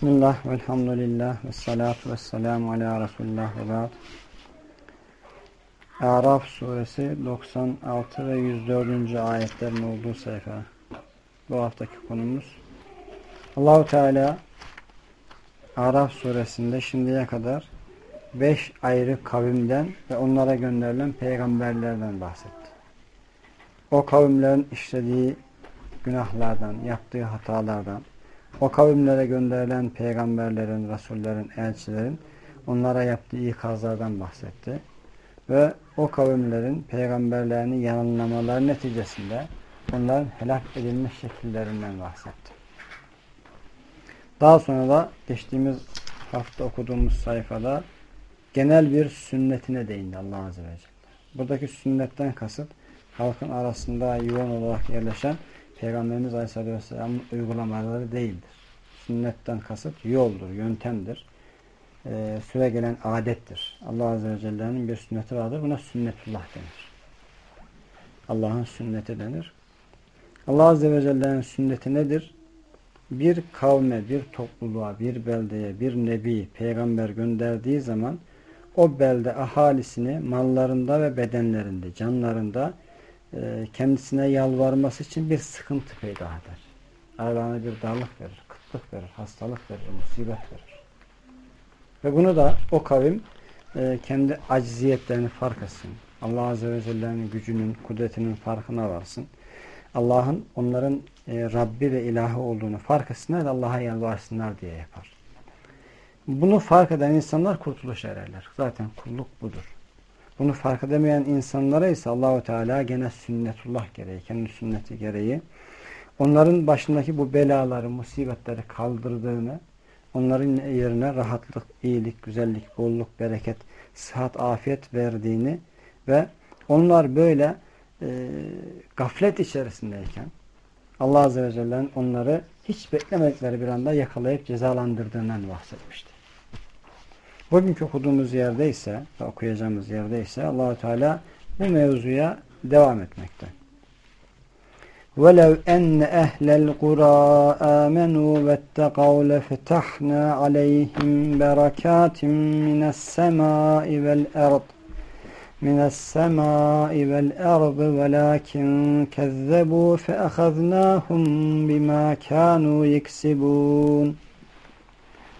Bismillah, velhamdülillah, ve salatu ve selamu ala Resulullah ve ba'd. Araf suresi 96 ve 104. ayetlerin olduğu sayfa. Bu haftaki konumuz. Allahu Teala Araf suresinde şimdiye kadar beş ayrı kavimden ve onlara gönderilen peygamberlerden bahsetti. O kavimlerin işlediği günahlardan, yaptığı hatalardan, o kavimlere gönderilen peygamberlerin, rasullerin, elçilerin onlara yaptığı ikazlardan bahsetti. Ve o kavimlerin peygamberlerini yanılamaları neticesinde onların helak edilmiş şekillerinden bahsetti. Daha sonra da geçtiğimiz hafta okuduğumuz sayfada genel bir sünnetine değindi Allah Azze ve Celle. Buradaki sünnetten kasıt halkın arasında yoğun olarak yerleşen Peygamberimiz Aleyhisselatü Vesselam'ın uygulamaları değildir. Sünnetten kasıt yoldur, yöntemdir. Ee, süre gelen adettir. Allah Azze ve Celle'nin bir sünneti vardır. Buna sünnetullah denir. Allah'ın sünneti denir. Allah Azze ve Celle'nin sünneti nedir? Bir kavme, bir topluluğa, bir beldeye, bir nebi, peygamber gönderdiği zaman o belde ahalisini mallarında ve bedenlerinde, canlarında e, kendisine yalvarması için bir sıkıntı peyda eder. Aralarına bir darlık verir, kıtlık verir, hastalık verir, musibet verir. Ve bunu da o kavim e, kendi acziyetlerini fark etsin. Allah Azze ve Celle'nin gücünün, kudretinin farkına varsın. Allah'ın onların e, Rabbi ve ilahı olduğunu fark etsinler Allah'a yalvarsınlar diye yapar. Bunu fark eden insanlar kurtuluş ererler. Zaten kulluk budur. Bunu fark edemeyen insanlara ise Allahu Teala gene sünnetullah gereği, kendi sünneti gereği onların başındaki bu belaları, musibetleri kaldırdığını, onların yerine rahatlık, iyilik, güzellik, bolluk, bereket, sıhhat, afiyet verdiğini ve onlar böyle e, gaflet içerisindeyken Allah Azze ve Celle'nin onları hiç beklemedikleri bir anda yakalayıp cezalandırdığından bahsetmişti. Bugünkü okuduğumuz yerde ise ve okuyacağımız yerde ise Allahu Teala bu mevzuya devam etmekte. وَلَوْ اَنَّ اَهْلَ الْقُرَى آمَنُوا وَاتَّقَوْا لَفَتَحْنَا عَلَيْهِمْ بَرَكَاتٍ مِنَ السَّمَاءِ وَالْأَرْضِ مِنَ السَّمَاءِ وَالْأَرْضِ وَلَكِنْ كَذَّبُوا فَأَخَذْنَاهُمْ بِمَا كَانُوا يَكْسِبُونَ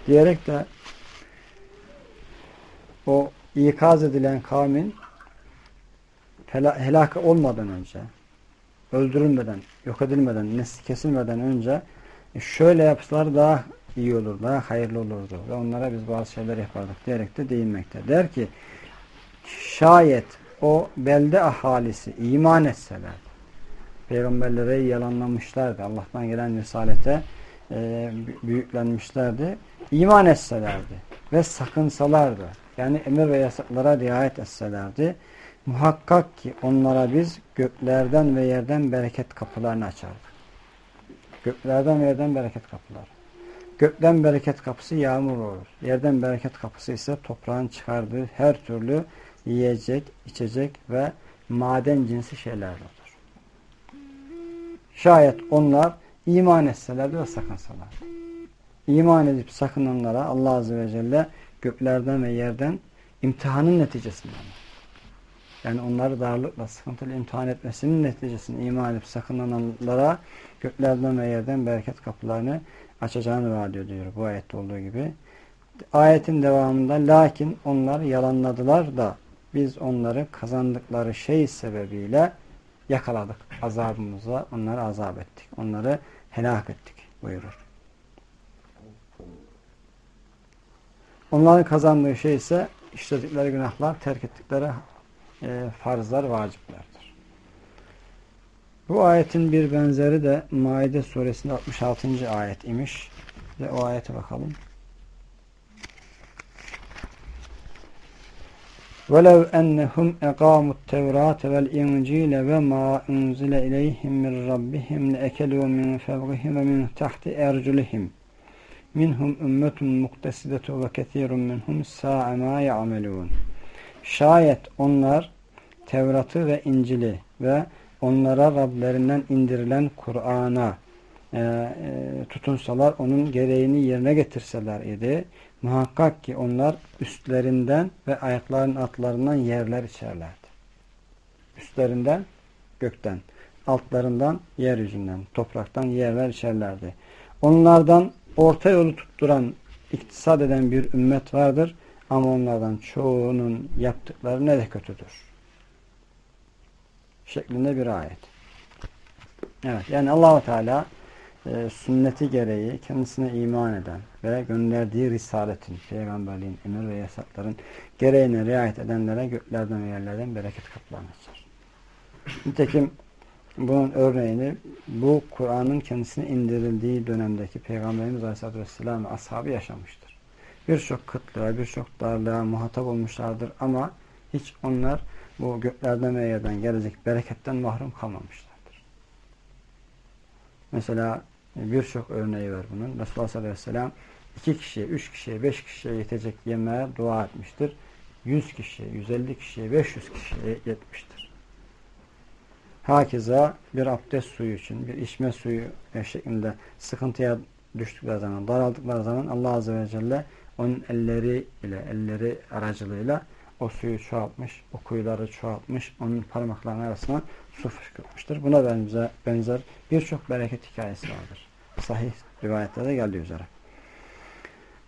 diyerek de o ikaz edilen kavmin helak olmadan önce öldürülmeden, yok edilmeden, nesli kesilmeden önce e, şöyle yapsalar daha iyi olur, daha hayırlı olurdu ve onlara biz bazı şeyler yapardık diyerek de değinmekte. Der ki şayet o belde ahalisi iman etseler peygamberlere yalanlamışlardı. Allah'tan gelen risalete e, büyüklenmişlerdi. iman etselerdi ve sakınsalardı yani emir ve yasaklara riayet etselerdi muhakkak ki onlara biz göklerden ve yerden bereket kapılarını açardık. Göklerden ve yerden bereket kapılar. Gökten bereket kapısı yağmur olur. Yerden bereket kapısı ise toprağın çıkardığı her türlü yiyecek, içecek ve maden cinsi şeyler olur. Şayet onlar iman etselerdi ve sakınsalardı. İman edip sakınanlara Allah Azze ve Celle göklerden ve yerden imtihanın neticesinden. Yani onları darlıkla, sıkıntılı imtihan etmesinin neticesinde iman edip sakınanlara göklerden ve yerden bereket kapılarını açacağını vaat ediyor bu ayette olduğu gibi. Ayetin devamında lakin onlar yalanladılar da biz onları kazandıkları şey sebebiyle yakaladık. Azabımıza onları azap ettik. Onları helak ettik buyurur. Onların kazandığı şey ise işledikleri günahlar, terk ettikleri e, farzlar, vaciplerdir. Bu ayetin bir benzeri de Maide suresinde 66. ayet imiş. Ve o ayete bakalım. وَلَوْ أَنَّهُمْ اَقَامُوا التَّوْرَاتَ وَالْاِنْجِيلَ وَمَا اُنْزِلَ اِلَيْهِمْ مِنْ رَبِّهِمْ لَاَكَلُوا مِنْ فَوْقِهِمْ وَمِنْ تَحْتِ اَرْجُلِهِمْ minhum ümmetun muktesidetu ve kethirun minhum sa'a ma. Şayet onlar Tevrat'ı ve İncil'i ve onlara Rablerinden indirilen Kur'an'a e, e, tutunsalar, onun gereğini yerine getirseler idi. Muhakkak ki onlar üstlerinden ve ayaklarının altlarından yerler içerlerdi. Üstlerinden gökten, altlarından yeryüzünden, topraktan yerler içerlerdi. Onlardan orta yolu tutturan, iktisat eden bir ümmet vardır ama onlardan çoğunun yaptıkları ne de kötüdür. Şeklinde bir ayet. Evet yani Allahu Teala e, sünneti gereği kendisine iman eden ve gönderdiği risaletin, peygamberliğin, emir ve yasakların gereğine riayet edenlere göklerden ve yerlerden bereket kapılarını açar. Nitekim bunun örneğini bu Kur'an'ın kendisine indirildiği dönemdeki Peygamberimiz Aleyhisselatü Vesselam ve ashabı yaşamıştır. Birçok kıtlığa, birçok darlığa muhatap olmuşlardır ama hiç onlar bu göklerden ve yerden gelecek bereketten mahrum kalmamışlardır. Mesela birçok örneği var bunun. Resulullah sallallahu aleyhi ve sellem iki kişiye, üç kişiye, beş kişiye yetecek yemeğe dua etmiştir. Yüz kişiye, yüz elli kişiye, beş yüz kişiye yetmiştir. Hakeza bir abdest suyu için, bir içme suyu şeklinde sıkıntıya düştükleri zaman, daraldıkları zaman Allah Azze ve Celle onun elleri ile, elleri aracılığıyla o suyu çoğaltmış, o kuyuları çoğaltmış, onun parmaklarının arasına su fışkırtmıştır. Buna benzer, benzer birçok bereket hikayesi vardır. Sahih rivayetlerde geldiği üzere.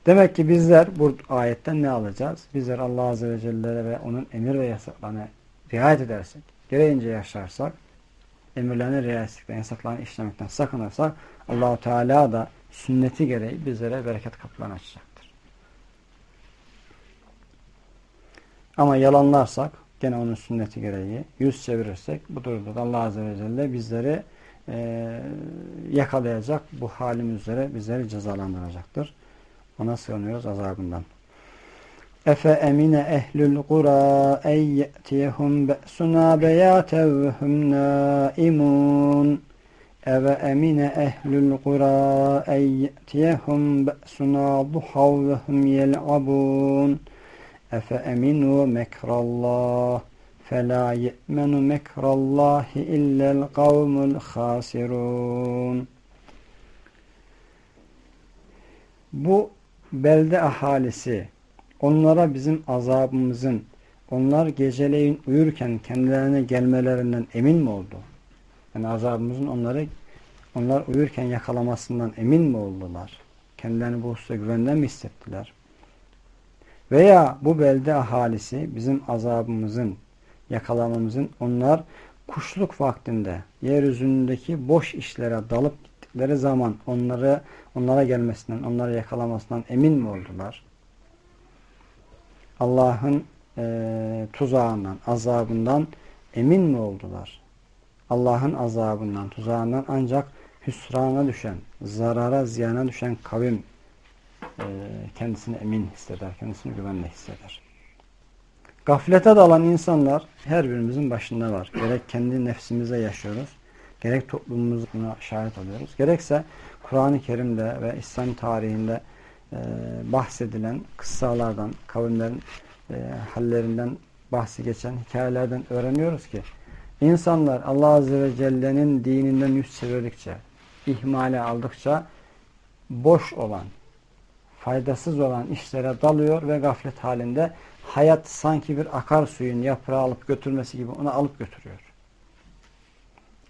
Demek ki bizler bu ayetten ne alacağız? Bizler Allah Azze ve Celle ve onun emir ve yasaklarına riayet edersek, gereğince yaşarsak, emirlerine etmekten, yasaklarını işlemekten sakınırsak, Allahu Teala da sünneti gereği bizlere bereket kapılarını açacaktır. Ama yalanlarsak, gene onun sünneti gereği yüz çevirirsek, bu durumda Allah Azze ve Celle bizleri e, yakalayacak, bu halim üzere bizleri cezalandıracaktır. Ona sığınıyoruz azabından. Efe emine ehlül kura en ye'tiyehum be'suna beyaten ve hum naimun. Eve emine ehlül kura en ye'tiyehum be'suna duhav ve hum yel'abun. Efe eminu mekrallah. فَلَا يَأْمَنُ مَكْرَ اللّٰهِ اِلَّا الْقَوْمُ الْخَاسِرُونَ Bu belde ahalisi onlara bizim azabımızın onlar geceleyin uyurken kendilerine gelmelerinden emin mi oldu? Yani azabımızın onları onlar uyurken yakalamasından emin mi oldular? Kendilerini bu hususta güvenden mi hissettiler? Veya bu belde ahalisi bizim azabımızın yakalamamızın onlar kuşluk vaktinde yeryüzündeki boş işlere dalıp gittikleri zaman onları onlara gelmesinden, onları yakalamasından emin mi oldular? Allah'ın e, tuzağından, azabından emin mi oldular? Allah'ın azabından, tuzağından ancak hüsrana düşen, zarara, ziyana düşen kavim e, kendisini emin hisseder, kendisini güvenle hisseder. Gaflete dalan insanlar her birimizin başında var. Gerek kendi nefsimize yaşıyoruz. Gerek toplumumuz buna şahit oluyoruz. Gerekse Kur'an-ı Kerim'de ve İslam tarihinde e, bahsedilen kıssalardan, kavimlerin e, hallerinden bahsi geçen hikayelerden öğreniyoruz ki insanlar Allah Azze ve Celle'nin dininden yüz çevirdikçe, ihmale aldıkça boş olan, faydasız olan işlere dalıyor ve gaflet halinde hayat sanki bir akarsuyun yaprağı alıp götürmesi gibi onu alıp götürüyor.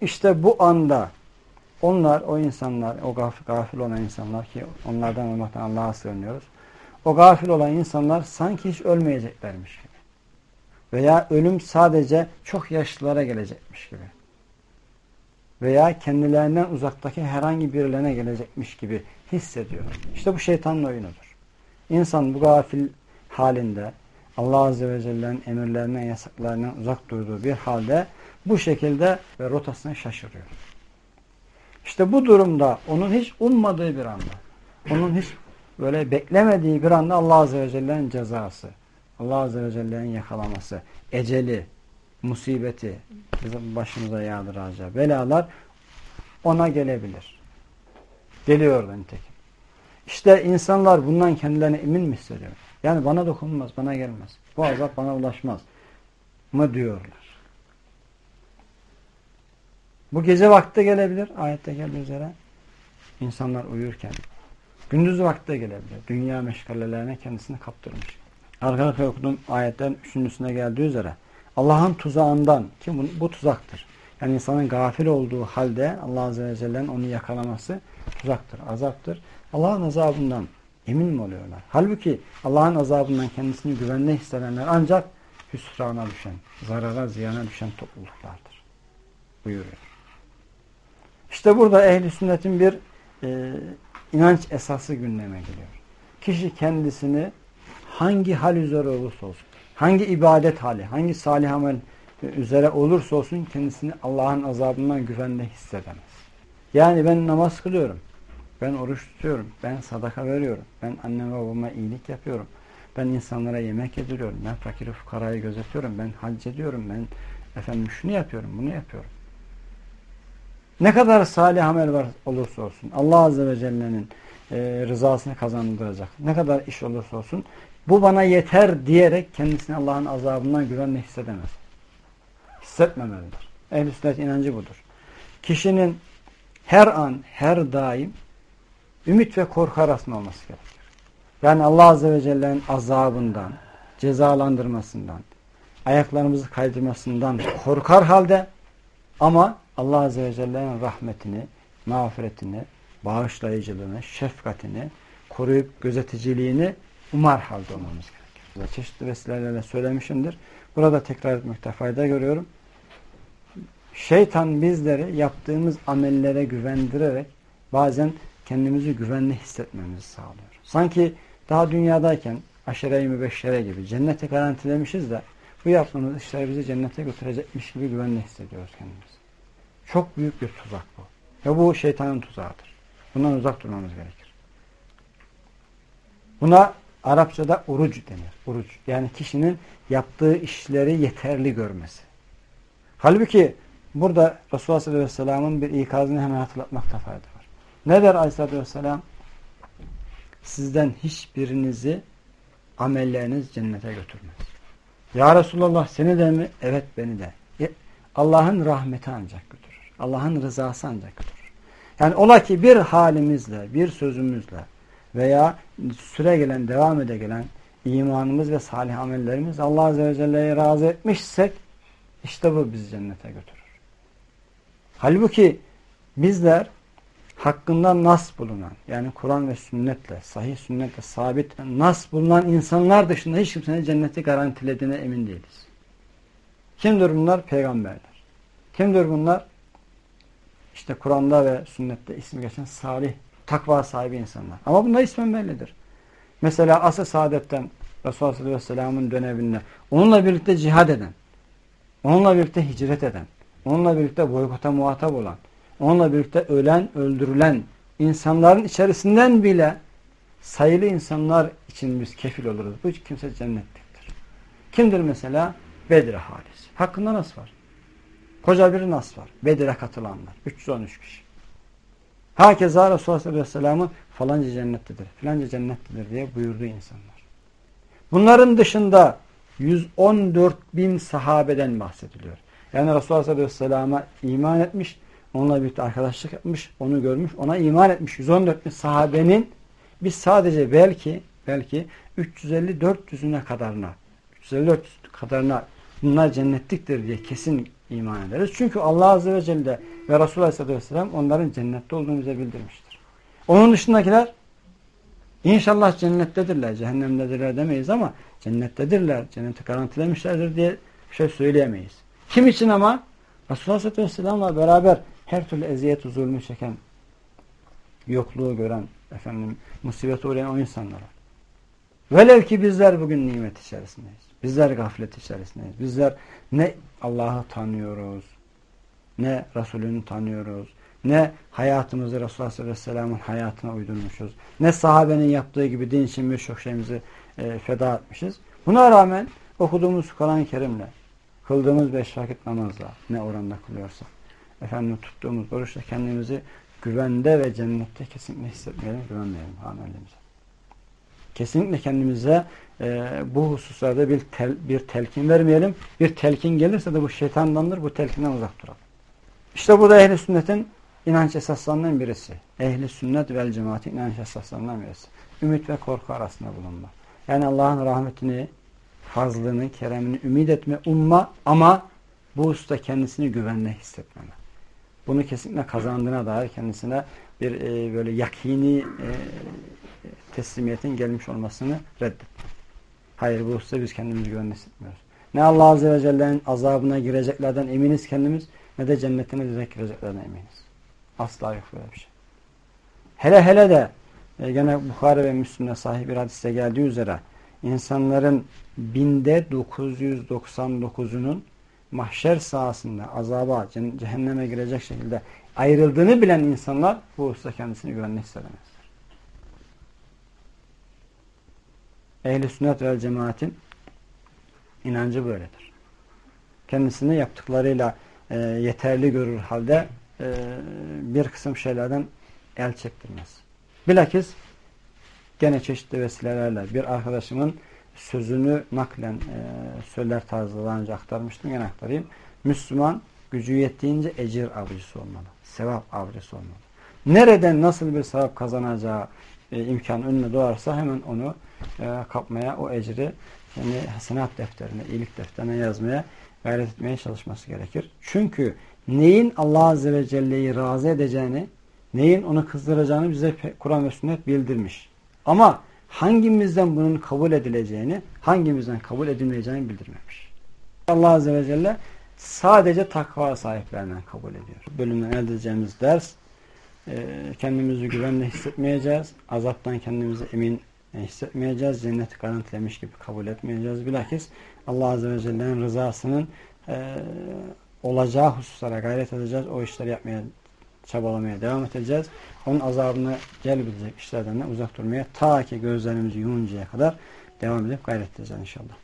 İşte bu anda onlar, o insanlar, o gafil, gafil olan insanlar ki onlardan olmaktan Allah'a sığınıyoruz. O gafil olan insanlar sanki hiç ölmeyeceklermiş gibi. Veya ölüm sadece çok yaşlılara gelecekmiş gibi. Veya kendilerinden uzaktaki herhangi birilerine gelecekmiş gibi hissediyor. İşte bu şeytanın oyunudur. İnsan bu gafil halinde Allah Azze ve Celle'nin emirlerinden, yasaklarından uzak durduğu bir halde bu şekilde rotasını şaşırıyor. İşte bu durumda onun hiç ummadığı bir anda, onun hiç böyle beklemediği bir anda Allah Azze ve Celle'nin cezası, Allah Azze ve Celle'nin yakalaması, eceli, musibeti, bizim başımıza yağdıracağı belalar ona gelebilir. Geliyor nitekim. İşte insanlar bundan kendilerine emin mi hissediyor? Yani bana dokunmaz, bana gelmez. Bu azap bana ulaşmaz mı diyorlar. Bu gece vakti gelebilir. Ayette geldiği üzere. insanlar uyurken, gündüz vakti gelebilir. Dünya meşgalelerine kendisini kaptırmış. Arkadaşlar okuduğum ayetlerin üçüncüsüne geldiği üzere Allah'ın tuzağından ki bu, bu tuzaktır. Yani insanın gafil olduğu halde Allah Azze ve Celle'nin onu yakalaması tuzaktır, azaptır. Allah'ın azabından emin mi oluyorlar? Halbuki Allah'ın azabından kendisini güvenli hissedenler ancak hüsrana düşen, zarara, ziyana düşen topluluklardır. Buyuruyor. İşte burada ehli sünnetin bir e, inanç esası gündeme geliyor. Kişi kendisini hangi hal üzere olursa olsun, hangi ibadet hali, hangi salih amel üzere olursa olsun kendisini Allah'ın azabından güvende hissedemez. Yani ben namaz kılıyorum, ben oruç tutuyorum, ben sadaka veriyorum, ben anneme babama iyilik yapıyorum, ben insanlara yemek yediriyorum, ben fakir fukarayı gözetiyorum, ben hac ediyorum, ben efendim şunu yapıyorum, bunu yapıyorum. Ne kadar salih amel var olursa olsun, Allah Azze ve Celle'nin e, rızasını kazandıracak, ne kadar iş olursa olsun, bu bana yeter diyerek kendisini Allah'ın azabından güvenle hissedemez. Hissetmemelidir. Ehl-i sünnet inancı budur. Kişinin her an, her daim ümit ve korku arasında olması gerekir. Yani Allah Azze ve Celle'nin azabından, cezalandırmasından, ayaklarımızı kaydırmasından korkar halde ama Allah Azze ve Celle'nin rahmetini, mağfiretini, bağışlayıcılığını, şefkatini, koruyup gözeticiliğini umar halde olmamız gerekir. Çeşitli vesilelerle söylemişimdir. Burada tekrar etmekte fayda görüyorum. Şeytan bizleri yaptığımız amellere güvendirerek bazen kendimizi güvenli hissetmemizi sağlıyor. Sanki daha dünyadayken aşere-i mübeşşere gibi cennete garantilemişiz de bu yaptığımız işler bizi cennete götürecekmiş gibi güvenli hissediyoruz kendimizi. Çok büyük bir tuzak bu. Ve bu şeytanın tuzağıdır. Bundan uzak durmamız gerekir. Buna Arapçada uruc denir. Uruc. Yani kişinin yaptığı işleri yeterli görmesi. Halbuki burada Resulullah sallallahu aleyhi ve sellem'in bir ikazını hemen hatırlatmakta fayda var. Ne der aleyhissalatü vesselam? Sizden hiçbirinizi amelleriniz cennete götürmez. Ya Resulallah seni de mi? Evet beni de. E, Allah'ın rahmeti ancak götürür. Allah'ın rızası ancak götürür. Yani ola ki bir halimizle, bir sözümüzle veya süre gelen, devam ede gelen imanımız ve salih amellerimiz Allah Azze ve Celle'ye razı etmişsek işte bu bizi cennete götürür. Halbuki bizler hakkında nas bulunan yani Kur'an ve sünnetle, sahih sünnetle sabit nas bulunan insanlar dışında hiç kimsenin cenneti garantilediğine emin değiliz. Kimdir bunlar? Peygamberler. Kimdir bunlar? İşte Kur'an'da ve sünnette ismi geçen salih, takva sahibi insanlar. Ama bunlar ismen bellidir. Mesela asıl saadetten Resulullah sallallahu aleyhi ve sellem'in döneminde onunla birlikte cihad eden, onunla birlikte hicret eden, onunla birlikte boykota muhatap olan, onunla birlikte ölen, öldürülen insanların içerisinden bile sayılı insanlar için biz kefil oluruz. Bu kimse cennetliktir. Kimdir mesela? Bedir ahalisi. Hakkında nas var. Koca bir nas var. Bedir'e katılanlar. 313 kişi. Hakeza Resulullah Aleyhisselam'ın falanca cennettedir, filanca cennettedir diye buyurduğu insanlar. Bunların dışında 114 bin sahabeden bahsediliyor. Yani Resulullah Aleyhisselam'a iman etmiş, onunla birlikte arkadaşlık yapmış, onu görmüş, ona iman etmiş 114 bin sahabenin biz sadece belki belki 350-400'üne kadarına 350-400 kadarına bunlar cennetliktir diye kesin iman ederiz. Çünkü Allah Azze ve Celle ve Resulullah Aleyhisselam onların cennette olduğunu bize bildirmiştir. Onun dışındakiler inşallah cennettedirler, cehennemdedirler demeyiz ama cennettedirler, cenneti garantilemişlerdir diye bir şey söyleyemeyiz. Kim için ama? Resulullah Aleyhisselam'la beraber her türlü eziyet zulmü çeken, yokluğu gören, efendim musibet uğrayan o insanlara. Velev ki bizler bugün nimet içerisindeyiz. Bizler gaflet içerisindeyiz. Bizler ne Allah'ı tanıyoruz, ne Resulünü tanıyoruz, ne hayatımızı Resulullah sallallahu aleyhi ve sellem'in hayatına uydurmuşuz, ne sahabenin yaptığı gibi din için birçok şeyimizi e, feda etmişiz. Buna rağmen okuduğumuz Kur'an-ı Kerim'le, kıldığımız beş vakit namazla ne oranda kılıyorsak, efendim tuttuğumuz oruçla kendimizi güvende ve cennette kesinlikle hissetmeyelim, güvenmeyelim amelimize. Kesinlikle kendimize e, bu hususlarda bir, tel, bir telkin vermeyelim. Bir telkin gelirse de bu şeytandandır. Bu telkinden uzak duralım. İşte burada ehl sünnetin inanç esaslarından birisi. Ehli sünnet vel cemaati inanç esaslarından birisi. Ümit ve korku arasında bulunma. Yani Allah'ın rahmetini, fazlını, keremini ümit etme, umma ama bu usta kendisini güvenle hissetmeme. Bunu kesinlikle kazandığına dair kendisine bir e, böyle yakini e, teslimiyetin gelmiş olmasını reddet. Hayır bu usta biz kendimizi güvenle hissetmiyoruz. Ne Allah Azze ve Celle'nin azabına gireceklerden eminiz kendimiz ne de cennetine direkt gireceklerden eminiz. Asla yok böyle bir şey. Hele hele de e, gene Bukhari ve Müslüm'de sahih bir hadiste geldiği üzere insanların binde 999'unun mahşer sahasında azaba, cehenneme girecek şekilde ayrıldığını bilen insanlar bu hususta kendisini güvenli hissedemezler. Ehli sünnet ve cemaatin inancı böyledir. Kendisini yaptıklarıyla e, yeterli görür halde e, bir kısım şeylerden el çektirmez. Bilakis gene çeşitli vesilelerle bir arkadaşımın sözünü naklen e, söyler tarzı daha önce aktarmıştım. Yine aktarayım. Müslüman gücü yettiğince ecir avcısı olmalı. Sevap avcısı olmalı. Nereden nasıl bir sevap kazanacağı e, imkan önüne doğarsa hemen onu e, kapmaya, o ecri yani hasenat defterine, iyilik defterine yazmaya gayret etmeye çalışması gerekir. Çünkü neyin Allah Azze ve Celle'yi razı edeceğini, neyin onu kızdıracağını bize Kur'an ve sünnet bildirmiş. Ama hangimizden bunun kabul edileceğini, hangimizden kabul edilmeyeceğini bildirmemiş. Allah Azze ve Celle sadece takva sahiplerinden kabul ediyor. Bölümden elde edeceğimiz ders, kendimizi güvenle hissetmeyeceğiz, azaptan kendimizi emin hissetmeyeceğiz, cenneti garantilemiş gibi kabul etmeyeceğiz. Bilakis Allah Azze ve Celle'nin rızasının e, olacağı hususlara gayret edeceğiz. O işleri yapmaya, çabalamaya devam edeceğiz. Onun azabını celbedecek işlerden de uzak durmaya ta ki gözlerimizi yumuncaya kadar devam edip gayret edeceğiz inşallah.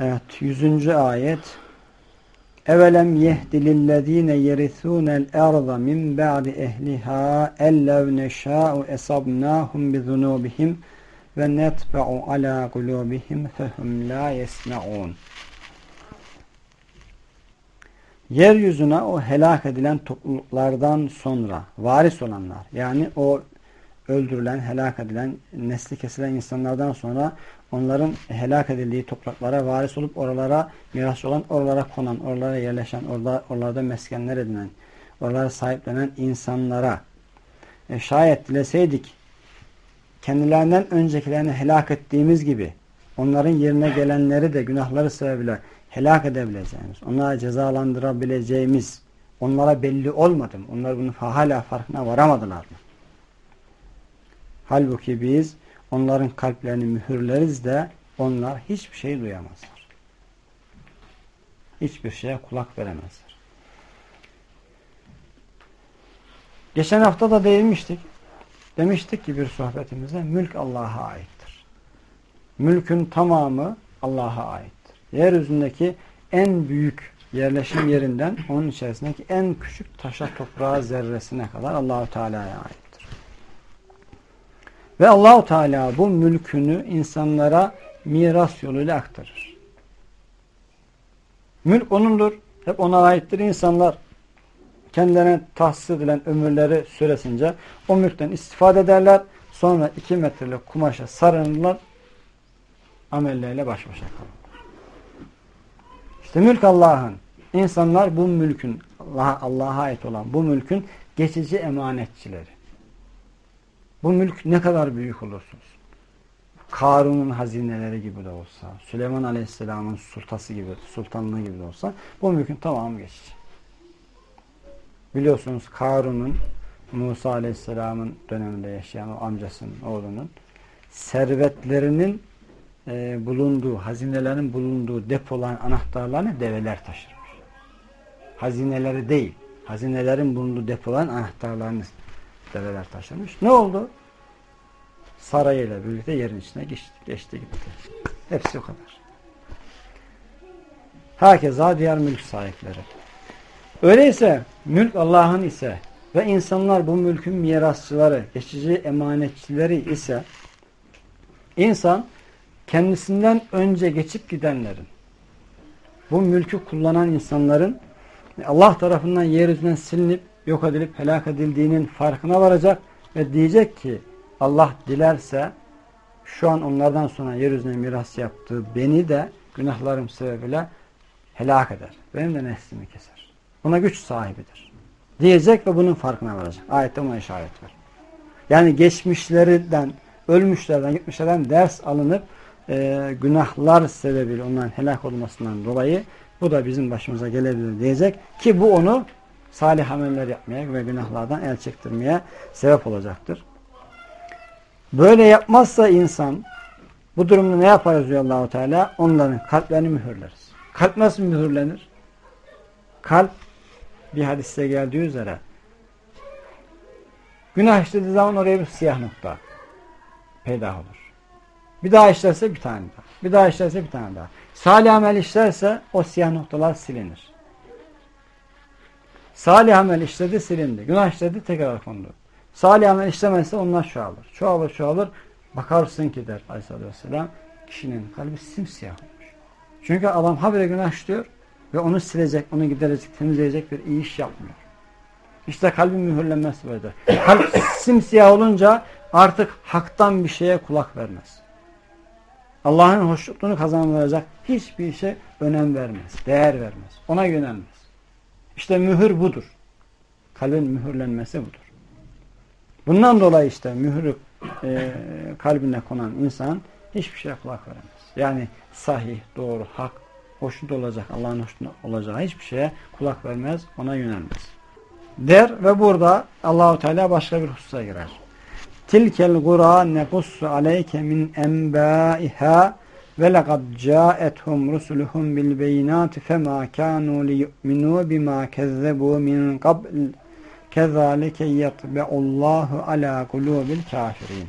Evet. Yüzüncü ayet Evelem yehdi lillezine yerithûnel erza min ba'di ehliha ellev neşâ'u esabnâhum bizunûbihim ve netbe'u alâ kulûbihim fehum la yesme'ûn. Yeryüzüne o helak edilen topluluklardan sonra varis olanlar yani o öldürülen, helak edilen, nesli kesilen insanlardan sonra onların helak edildiği topraklara varis olup oralara miras olan, oralara konan, oralara yerleşen, orada, oralarda meskenler edinen, oralara sahiplenen insanlara e, şayet dileseydik kendilerinden öncekilerini helak ettiğimiz gibi onların yerine gelenleri de günahları sebebiyle helak edebileceğimiz, onlara cezalandırabileceğimiz onlara belli olmadı mı? Onlar bunu hala farkına varamadılar mı? Halbuki biz onların kalplerini mühürleriz de onlar hiçbir şey duyamazlar. Hiçbir şeye kulak veremezler. Geçen hafta da değinmiştik. Demiştik ki bir sohbetimizde mülk Allah'a aittir. Mülkün tamamı Allah'a aittir. Yeryüzündeki en büyük yerleşim yerinden onun içerisindeki en küçük taşa toprağa zerresine kadar Allahu Teala'ya ait. Ve Allahu Teala bu mülkünü insanlara miras yoluyla aktarır. Mülk onundur. Hep ona aittir. İnsanlar kendilerine tahsis edilen ömürleri süresince o mülkten istifade ederler. Sonra iki metrelik kumaşa sarınırlar. Amelleriyle baş başa kalırlar. İşte mülk Allah'ın. İnsanlar bu mülkün Allah'a Allah ait olan bu mülkün geçici emanetçileri. Bu mülk ne kadar büyük olursunuz. Karun'un hazineleri gibi de olsa, Süleyman Aleyhisselam'ın sultası gibi, sultanlığı gibi de olsa bu mülkün tamamı geçici. Biliyorsunuz Karun'un Musa Aleyhisselam'ın döneminde yaşayan o amcasının oğlunun servetlerinin e, bulunduğu, hazinelerin bulunduğu depoların anahtarlarını develer taşırmış. Hazineleri değil, hazinelerin bulunduğu depoların anahtarlarını develer taşımış. Ne oldu? Sarayıyla birlikte yerin içine geçti, geçti gitti. Hepsi o kadar. Herkese diğer mülk sahipleri. Öyleyse mülk Allah'ın ise ve insanlar bu mülkün mirasçıları, geçici emanetçileri ise insan kendisinden önce geçip gidenlerin bu mülkü kullanan insanların Allah tarafından yeryüzünden silinip yok edilip helak edildiğinin farkına varacak ve diyecek ki Allah dilerse şu an onlardan sonra yeryüzüne miras yaptığı beni de günahlarım sebebiyle helak eder. Benim de neslimi keser. Buna güç sahibidir. Diyecek ve bunun farkına varacak. Ayette buna işaret var. Yani geçmişlerden, ölmüşlerden, gitmişlerden ders alınıp e, günahlar sebebiyle onların helak olmasından dolayı bu da bizim başımıza gelebilir diyecek ki bu onu salih ameller yapmaya ve günahlardan el çektirmeye sebep olacaktır. Böyle yapmazsa insan bu durumda ne yaparız diyor Allahu Teala? Onların kalplerini mühürleriz. Kalp nasıl mühürlenir? Kalp bir hadiste geldiği üzere günah işlediği zaman oraya bir siyah nokta peydah olur. Bir daha işlerse bir tane daha. Bir daha işlerse bir tane daha. Salih amel işlerse o siyah noktalar silinir. Salih amel işledi silindi. Günah işledi tekrar kondu. Salih amel işlemezse onlar çoğalır. Çoğalır çoğalır. Bakarsın ki der Aleyhisselatü Vesselam kişinin kalbi simsiyah olmuş. Çünkü adam habire günah işliyor ve onu silecek, onu giderecek, temizleyecek bir iyi iş yapmıyor. İşte kalbin mühürlenmesi böyledir. Kalp simsiyah olunca artık haktan bir şeye kulak vermez. Allah'ın hoşnutluğunu kazanılacak hiçbir şey önem vermez, değer vermez. Ona yönelmez. İşte mühür budur. Kalbin mühürlenmesi budur. Bundan dolayı işte mühürü e, kalbine konan insan hiçbir şeye kulak veremez. Yani sahih, doğru, hak, hoşnut olacak, Allah'ın hoşnut olacağı hiçbir şeye kulak vermez, ona yönelmez. Der ve burada Allahu Teala başka bir hususa girer. Tilkel gura nekussu aleyke min enbâiha ve lekad câethum rusuluhum bil beyinâti femâ kânû liyu'minû bimâ kezzebû min qabl kezâlike yetbe'ullâhu alâ kulûbil kâfirin.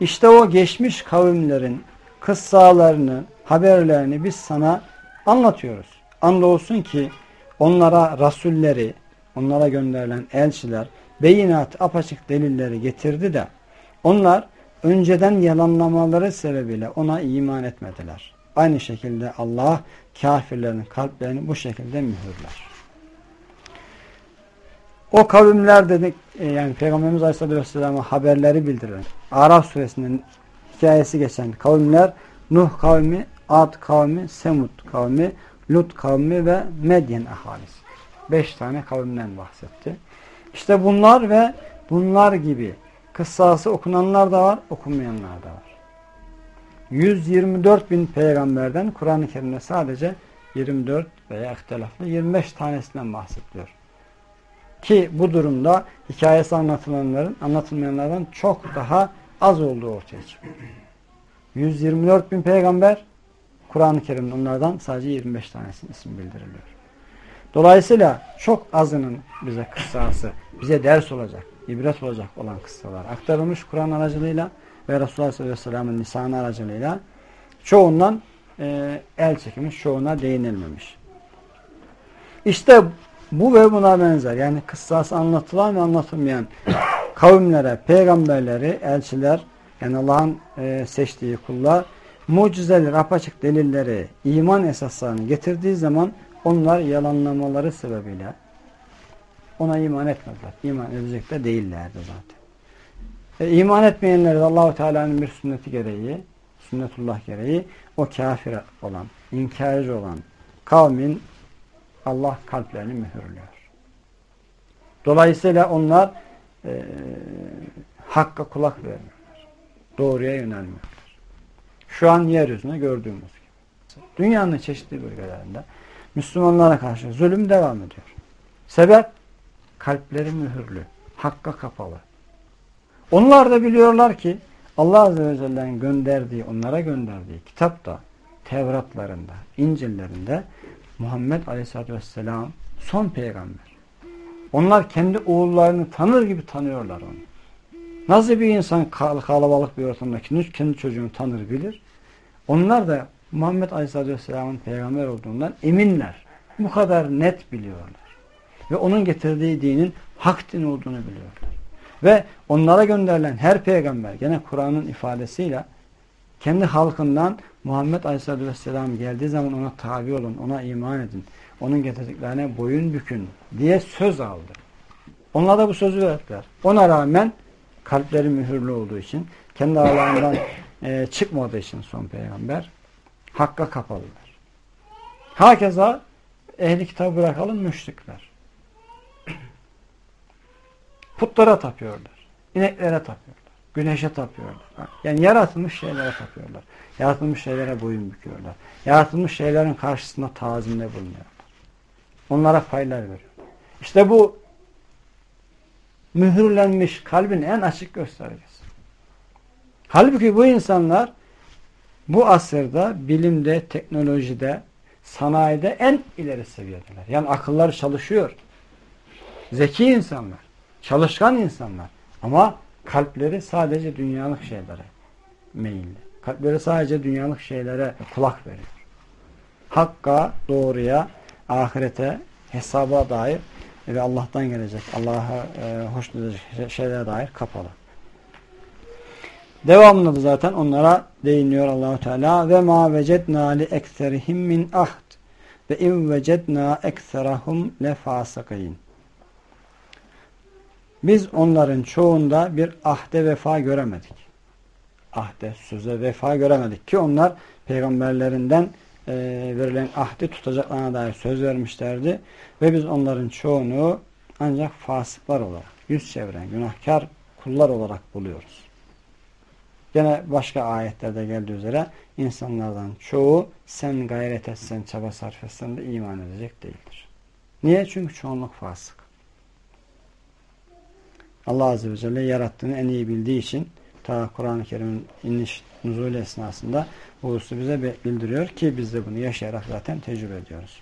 İşte o geçmiş kavimlerin kıssalarını, haberlerini biz sana anlatıyoruz. Andolsun ki onlara rasulleri, onlara gönderilen elçiler, beyinat, apaçık delilleri getirdi de onlar önceden yalanlamaları sebebiyle ona iman etmediler. Aynı şekilde Allah kafirlerin kalplerini bu şekilde mühürler. O kavimler dedik e, yani Peygamberimiz Aleyhisselam'a haberleri bildiren Araf suresinin hikayesi geçen kavimler Nuh kavmi, Ad kavmi, Semud kavmi, Lut kavmi ve Medyen ahalisi. Beş tane kavimden bahsetti. İşte bunlar ve bunlar gibi kıssası okunanlar da var, okunmayanlar da var. 124 bin peygamberden Kur'an-ı Kerim'de sadece 24 veya ihtilaflı 25 tanesinden bahsediliyor. Ki bu durumda hikayesi anlatılanların anlatılmayanlardan çok daha az olduğu ortaya çıkıyor. 124 bin peygamber Kur'an-ı Kerim'de onlardan sadece 25 tanesinin ismi bildiriliyor. Dolayısıyla çok azının bize kıssası, bize ders olacak, ibret olacak olan kıssalar aktarılmış Kur'an aracılığıyla ve Resulullah sallallahu aleyhi ve sellem'in lisanı aracılığıyla çoğundan e, el çekilmiş, çoğuna değinilmemiş. İşte bu ve buna benzer yani kıssası anlatılan ve anlatılmayan kavimlere, peygamberleri, elçiler yani Allah'ın e, seçtiği kullar mucizeler, apaçık delilleri, iman esaslarını getirdiği zaman onlar yalanlamaları sebebiyle ona iman etmediler. İman edecek de değillerdi zaten. E, iman etmeyenler de Allahu Teala'nın bir sünneti gereği, sünnetullah gereği o kafir olan, inkarcı olan kavmin Allah kalplerini mühürlüyor. Dolayısıyla onlar e, hakka kulak vermiyorlar. Doğruya yönelmiyorlar. Şu an yeryüzünde gördüğümüz gibi. Dünyanın çeşitli bölgelerinde Müslümanlara karşı zulüm devam ediyor. Sebep? Kalpleri mühürlü, hakka kapalı. Onlar da biliyorlar ki Allah Azze ve Celle'nin gönderdiği, onlara gönderdiği kitapta, Tevratlarında, İncillerinde Muhammed Aleyhisselatü Vesselam son peygamber. Onlar kendi oğullarını tanır gibi tanıyorlar onu. Nasıl bir insan kalabalık bir ortamda kendi çocuğunu tanır bilir. Onlar da Muhammed Aleyhisselatü Vesselam'ın peygamber olduğundan eminler. Bu kadar net biliyorlar. Ve onun getirdiği dinin hak din olduğunu biliyorlar. Ve onlara gönderilen her peygamber gene Kur'an'ın ifadesiyle Kendi halkından Muhammed Aleyhisselatü Vesselam geldiği zaman ona tabi olun, ona iman edin, onun getirdiklerine boyun bükün diye söz aldı. Onlar da bu sözü verdiler. Ona rağmen kalpleri mühürlü olduğu için, kendi ağlarından e, çıkmadığı için son peygamber hakka kapalılar. Hakeza ehli kitabı bırakalım müşrikler. Putlara tapıyorlar. ineklere tapıyorlar. Güneşe tapıyorlar. Yani yaratılmış şeylere tapıyorlar. Yaratılmış şeylere boyun büküyorlar. Yaratılmış şeylerin karşısında tazimde bulunuyorlar. Onlara paylar veriyor. İşte bu mühürlenmiş kalbin en açık göstergesi. Halbuki bu insanlar bu asırda bilimde, teknolojide, sanayide en ileri seviyedeler. Yani akılları çalışıyor. Zeki insanlar, çalışkan insanlar. Ama kalpleri sadece dünyalık şeylere meyilli. Kalpleri sadece dünyalık şeylere kulak veriyor. Hakka, doğruya, ahirete, hesaba dair ve Allah'tan gelecek, Allah'a e, hoş şeylere dair kapalı. Devamında da zaten onlara değiniyor Allahu Teala ve ma vecedna li ekserihim min ahd ve in vecedna ekserahum le fasikin. Biz onların çoğunda bir ahde vefa göremedik. Ahde, söze vefa göremedik ki onlar peygamberlerinden e, verilen ahdi tutacaklarına dair söz vermişlerdi ve biz onların çoğunu ancak fasıklar olarak, yüz çeviren, günahkar kullar olarak buluyoruz. Gene başka ayetlerde geldiği üzere insanlardan çoğu sen gayret etsen, çaba sarf etsen de iman edecek değildir. Niye? Çünkü çoğunluk fasık. Allah Azze ve Celle yarattığını en iyi bildiği için ta Kur'an-ı Kerim'in iniş nuzul esnasında bu hususu bize bildiriyor ki biz de bunu yaşayarak zaten tecrübe ediyoruz.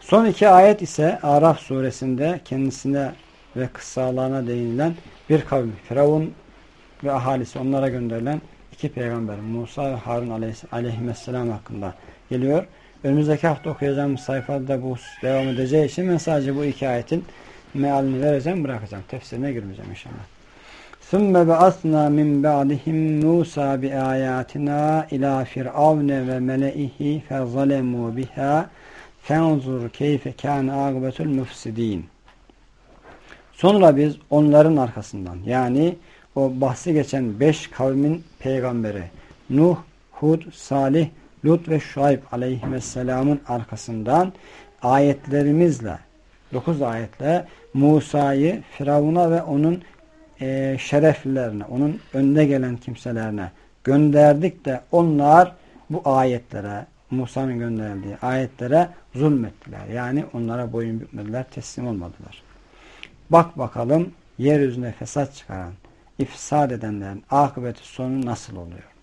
Son iki ayet ise Araf suresinde kendisine ve kıssalarına değinilen bir kavim. Firavun ve ahalisi onlara gönderilen iki peygamber Musa ve Harun aleyhisselam hakkında geliyor. Önümüzdeki hafta okuyacağımız sayfada bu devam edeceği için ben sadece bu iki ayetin mealini vereceğim bırakacağım. Tefsirine girmeyeceğim inşallah. ثُمَّ بَعَثْنَا مِنْ بَعْدِهِمْ مُوسَى بِآيَاتِنَا إِلَى فِرْعَوْنَ وَمَلَئِهِ فَظَلَمُوا بِهَا فَانْظُرْ كَيْفَ كَانَ عَقْبَةُ الْمُفْسِد۪ينَ Sonra biz onların arkasından yani o bahsi geçen beş kavmin peygamberi Nuh, Hud, Salih, Lut ve Şuayb aleyhisselamın arkasından ayetlerimizle dokuz ayetle Musa'yı Firavun'a ve onun e, şereflilerine, onun önde gelen kimselerine gönderdik de onlar bu ayetlere, Musa'nın gönderildiği ayetlere zulmettiler. Yani onlara boyun bükmediler, teslim olmadılar. Bak bakalım yeryüzüne fesat çıkaran, ifsad edenlerin akıbeti sonu nasıl oluyormuş.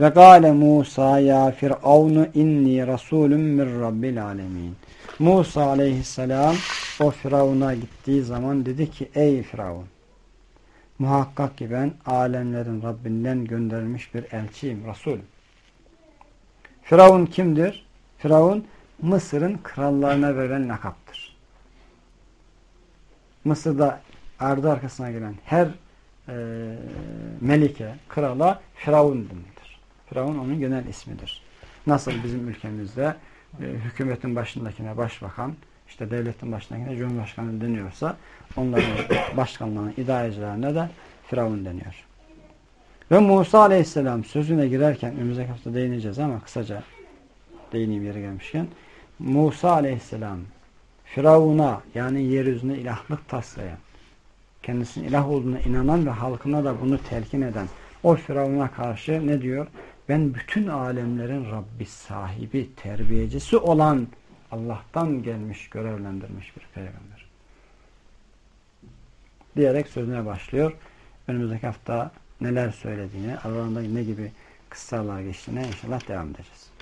Ve gâle Musa ya firavunu inni rasulun min rabbil alemin. Musa aleyhisselam o Firavun'a gittiği zaman dedi ki ey Firavun muhakkak ki ben alemlerin Rabbinden gönderilmiş bir elçiyim, Resul. Firavun kimdir? Firavun Mısır'ın krallarına verilen lakaptır. Mısır'da ardı arkasına gelen her e, melike, krala Firavun denilir. Firavun onun genel ismidir. Nasıl bizim ülkemizde e, hükümetin başındakine başbakan, işte devletin başındakine cumhurbaşkanı deniyorsa onların başkanlarına, idarecilerine de Firavun deniyor. Ve Musa aleyhisselam sözüne girerken önümüzdeki hafta değineceğiz ama kısaca değineyim yeri gelmişken Musa aleyhisselam Firavun'a yani yeryüzünde ilahlık taslayan kendisinin ilah olduğuna inanan ve halkına da bunu telkin eden o Firavun'a karşı ne diyor? Ben bütün alemlerin Rabbi sahibi, terbiyecisi olan Allah'tan gelmiş, görevlendirmiş bir peygamber. Diyerek sözüne başlıyor. Önümüzdeki hafta neler söylediğini, aralarında ne gibi kıssalar geçtiğine inşallah devam edeceğiz.